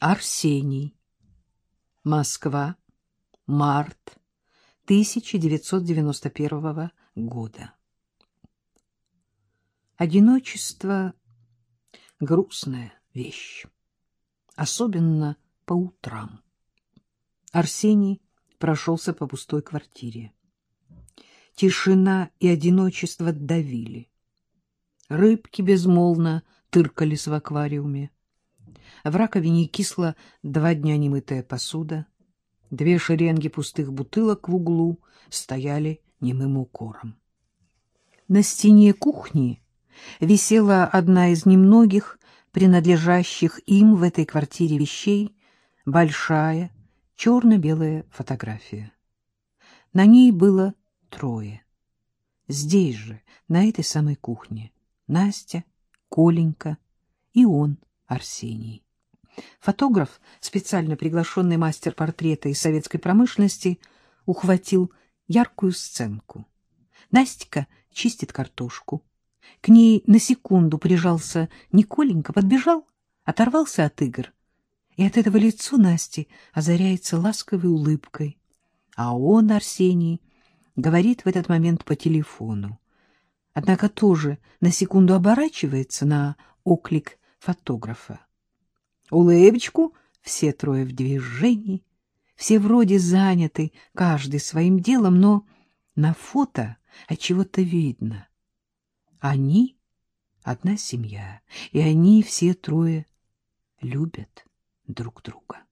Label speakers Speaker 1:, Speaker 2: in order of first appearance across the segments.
Speaker 1: Арсений. Москва. Март 1991 года. Одиночество — грустная вещь, особенно по утрам. Арсений прошелся по пустой квартире. Тишина и одиночество давили. Рыбки безмолвно тыркались в аквариуме. В раковине кисла два дня немытая посуда. Две шеренги пустых бутылок в углу стояли немым укором. На стене кухни висела одна из немногих принадлежащих им в этой квартире вещей, большая черно-белая фотография. На ней было трое. Здесь же, на этой самой кухне, Настя, Коленька и он, Арсений. Фотограф, специально приглашенный мастер портрета из советской промышленности, ухватил яркую сценку. Настя чистит картошку. К ней на секунду прижался Николенька, подбежал, оторвался от игр. И от этого лицо Насти озаряется ласковой улыбкой. А он, Арсений, говорит в этот момент по телефону. Однако тоже на секунду оборачивается на оклик фотографа. Улыбочку все трое в движении, все вроде заняты, каждый своим делом, но на фото от чего-то видно. Они одна семья, и они все трое любят друг друга.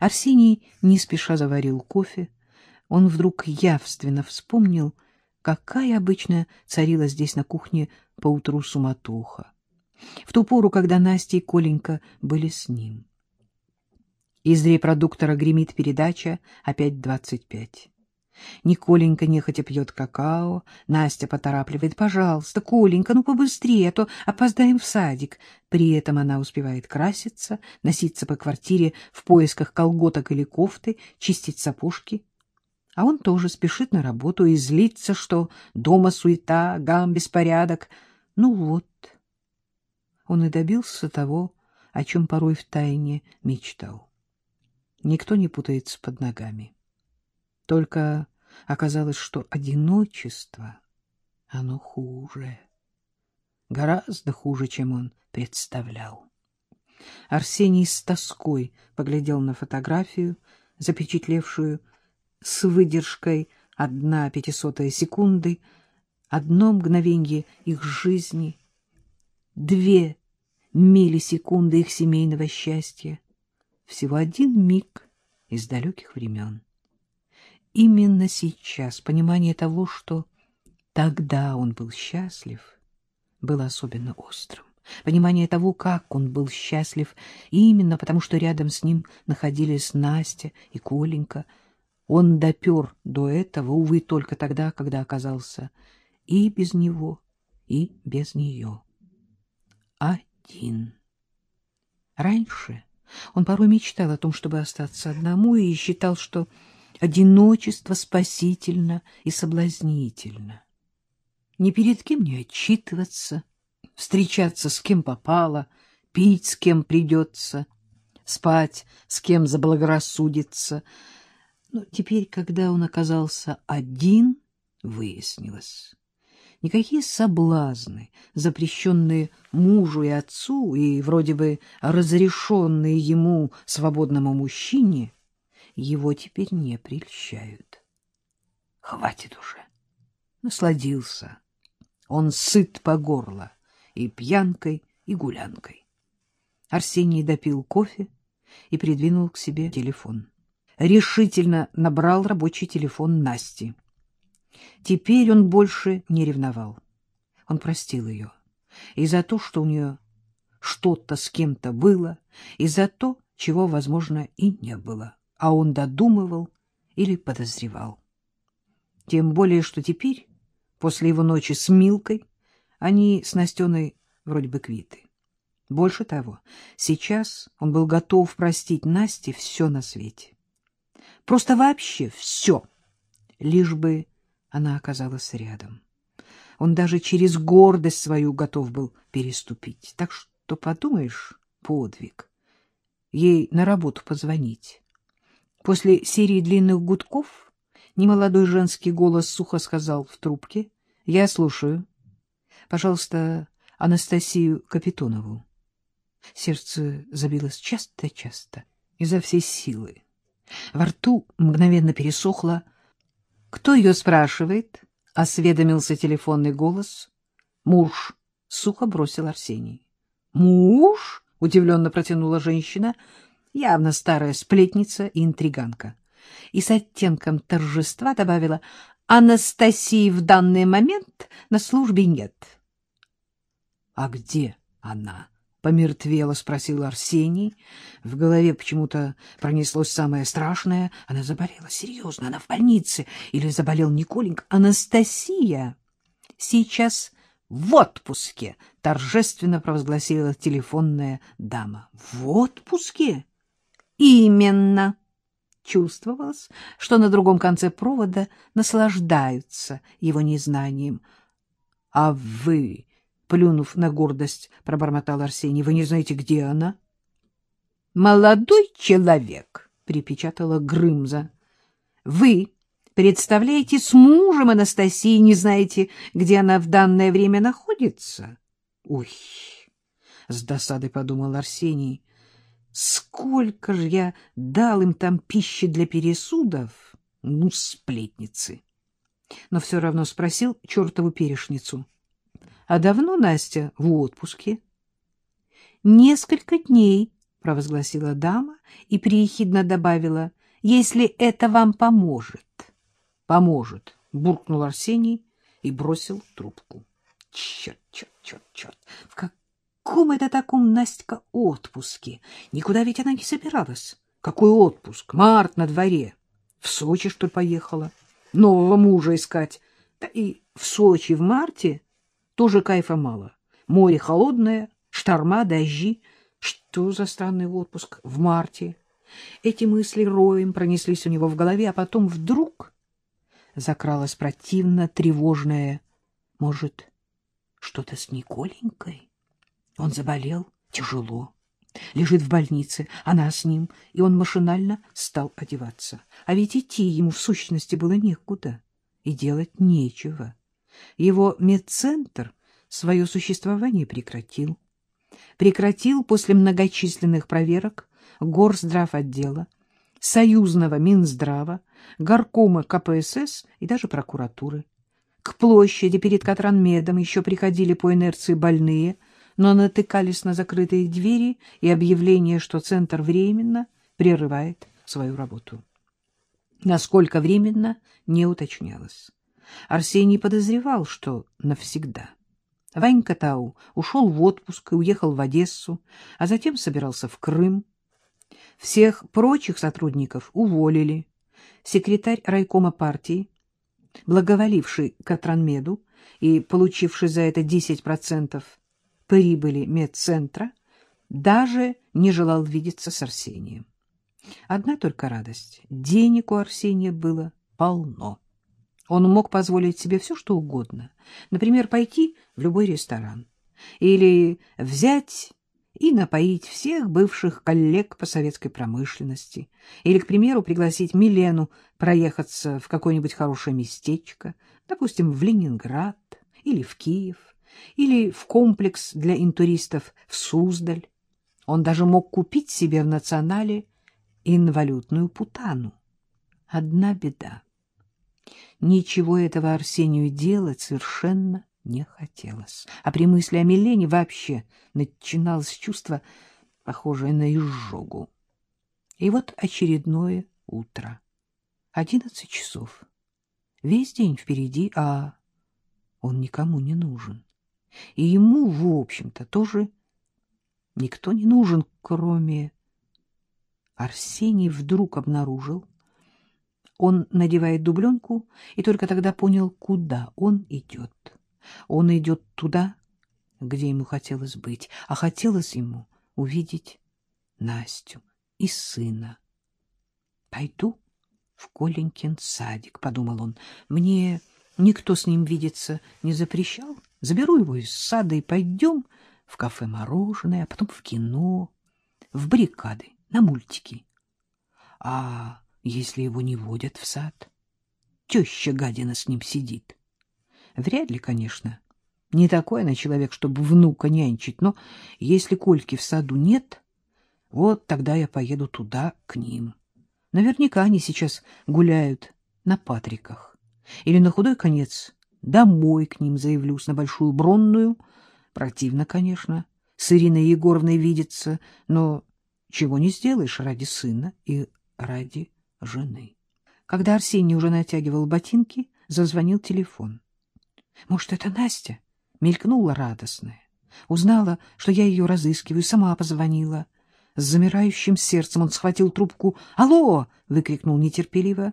Speaker 1: Арсений не спеша заварил кофе. Он вдруг явственно вспомнил, какая обычно царила здесь на кухне поутру суматоха в ту пору, когда Настя и Коленька были с ним. Из репродуктора гремит передача «Опять двадцать пять». Николенька нехотя пьет какао, Настя поторапливает. «Пожалуйста, Коленька, ну побыстрее, а то опоздаем в садик». При этом она успевает краситься, носиться по квартире в поисках колготок или кофты, чистить сапожки. А он тоже спешит на работу и злится, что дома суета, гам, беспорядок. Ну вот, он и добился того, о чем порой втайне мечтал. Никто не путается под ногами. Только оказалось, что одиночество, оно хуже. Гораздо хуже, чем он представлял. Арсений с тоской поглядел на фотографию, запечатлевшую с выдержкой одна пятисотая секунды, одно мгновенье их жизни — две миллисекунды их семейного счастья, всего один миг из далеких времен. Именно сейчас понимание того, что тогда он был счастлив, было особенно острым. Понимание того, как он был счастлив, именно потому что рядом с ним находились Настя и Коленька. Он допер до этого, увы, только тогда, когда оказался и без него, и без нее один. Раньше он порой мечтал о том, чтобы остаться одному, и считал, что одиночество спасительно и соблазнительно. Ни перед кем не отчитываться, встречаться с кем попало, пить с кем придется, спать с кем заблагорассудится. Но теперь, когда он оказался один, выяснилось, Никакие соблазны, запрещенные мужу и отцу и вроде бы разрешенные ему, свободному мужчине, его теперь не прельщают. Хватит уже. Насладился. Он сыт по горло и пьянкой, и гулянкой. Арсений допил кофе и придвинул к себе телефон. Решительно набрал рабочий телефон Насти. Теперь он больше не ревновал. Он простил ее. И за то, что у нее что-то с кем-то было, и за то, чего, возможно, и не было. А он додумывал или подозревал. Тем более, что теперь, после его ночи с Милкой, они с Настеной вроде бы квиты. Больше того, сейчас он был готов простить Насте все на свете. Просто вообще все, лишь бы она оказалась рядом. Он даже через гордость свою готов был переступить. Так что, подумаешь, подвиг. ей на работу позвонить. После серии длинных гудков немолодой женский голос сухо сказал в трубке. — Я слушаю. Пожалуйста, Анастасию Капитонову. Сердце забилось часто-часто, изо всей силы. Во рту мгновенно пересохло. — Кто ее спрашивает? — осведомился телефонный голос. — Муж, — сухо бросил Арсений. — Муж? — удивленно протянула женщина, явно старая сплетница и интриганка. И с оттенком торжества добавила, — Анастасии в данный момент на службе нет. — А где она? — помертвело спросил Арсений. В голове почему-то пронеслось самое страшное. Она заболела серьезно, она в больнице. Или заболел Николенька. Анастасия сейчас в отпуске, — торжественно провозгласила телефонная дама. — В отпуске? — Именно. Чувствовалось, что на другом конце провода наслаждаются его незнанием. — А вы, плюнув на гордость, пробормотал Арсений, — вы не знаете, где она? — Молодой человек, — припечатала Грымза. — Вы представляете, с мужем Анастасии не знаете, где она в данное время находится? — Ой, — с досадой подумал Арсений, — сколько же я дал им там пищи для пересудов? Ну, сплетницы. Но все равно спросил чертову перешницу. — А давно Настя в отпуске? — Несколько дней, — провозгласила дама и приехидно добавила, — если это вам поможет. —— Поможет, — буркнул Арсений и бросил трубку. Черт, черт, черт, черт! В каком это таком Настя отпуске? Никуда ведь она не собиралась. Какой отпуск? Март на дворе. В Сочи, что ли, поехала? Нового мужа искать. Да и в Сочи в марте тоже кайфа мало. Море холодное, шторма, дожди. Что за странный отпуск в марте? Эти мысли роем пронеслись у него в голове, а потом вдруг закралась противно тревожная. Может, что-то с Николенькой? Он заболел тяжело, лежит в больнице, она с ним, и он машинально стал одеваться. А ведь идти ему в сущности было некуда, и делать нечего. Его медцентр свое существование прекратил. Прекратил после многочисленных проверок горздрав отдела, союзного Минздрава, горкома КПСС и даже прокуратуры. К площади перед Катранмедом еще приходили по инерции больные, но натыкались на закрытые двери и объявление, что центр временно прерывает свою работу. Насколько временно, не уточнялось. Арсений подозревал, что навсегда. Ванька Тау ушел в отпуск и уехал в Одессу, а затем собирался в Крым. Всех прочих сотрудников уволили. Секретарь райкома партии, благоволивший Катранмеду и получивший за это 10% прибыли медцентра, даже не желал видеться с Арсением. Одна только радость. Денег у Арсения было полно. Он мог позволить себе все, что угодно. Например, пойти в любой ресторан. Или взять и напоить всех бывших коллег по советской промышленности. Или, к примеру, пригласить Милену проехаться в какое-нибудь хорошее местечко, допустим, в Ленинград или в Киев, или в комплекс для интуристов в Суздаль. Он даже мог купить себе в национале инвалютную путану. Одна беда. Ничего этого Арсению делать совершенно не хотелось. А при мысли о Милене вообще начиналось чувство, похожее на изжогу. И вот очередное утро. Одиннадцать часов. Весь день впереди, а он никому не нужен. И ему, в общем-то, тоже никто не нужен, кроме... Арсений вдруг обнаружил. Он надевает дубленку и только тогда понял, куда он идет. Он идет туда, где ему хотелось быть, а хотелось ему увидеть Настю и сына. «Пойду в Коленькин садик», — подумал он. «Мне никто с ним видеться не запрещал. Заберу его из сада и пойдем в кафе мороженое, а потом в кино, в баррикады на мультики. А если его не водят в сад? Теща гадина с ним сидит. Вряд ли, конечно. Не такой она человек, чтобы внука нянчить, но если Кольки в саду нет, вот тогда я поеду туда, к ним. Наверняка они сейчас гуляют на Патриках. Или на худой конец домой к ним заявлюсь на Большую Бронную. Противно, конечно, с Ириной Егоровной видеться, но чего не сделаешь ради сына и ради жены. Когда Арсений уже натягивал ботинки, зазвонил телефон. Может, это Настя? Мелькнула радостная. Узнала, что я ее разыскиваю, сама позвонила. С замирающим сердцем он схватил трубку. «Алло!» — выкрикнул нетерпеливо.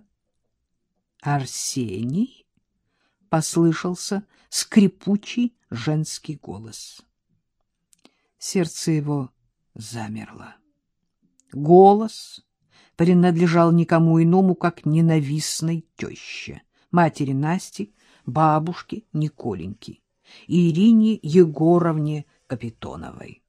Speaker 1: «Арсений?» — послышался скрипучий женский голос. Сердце его замерло. Голос принадлежал никому иному, как ненавистной теще, матери Насти, бабушке Николеньки, Ирине Егоровне Капитоновой.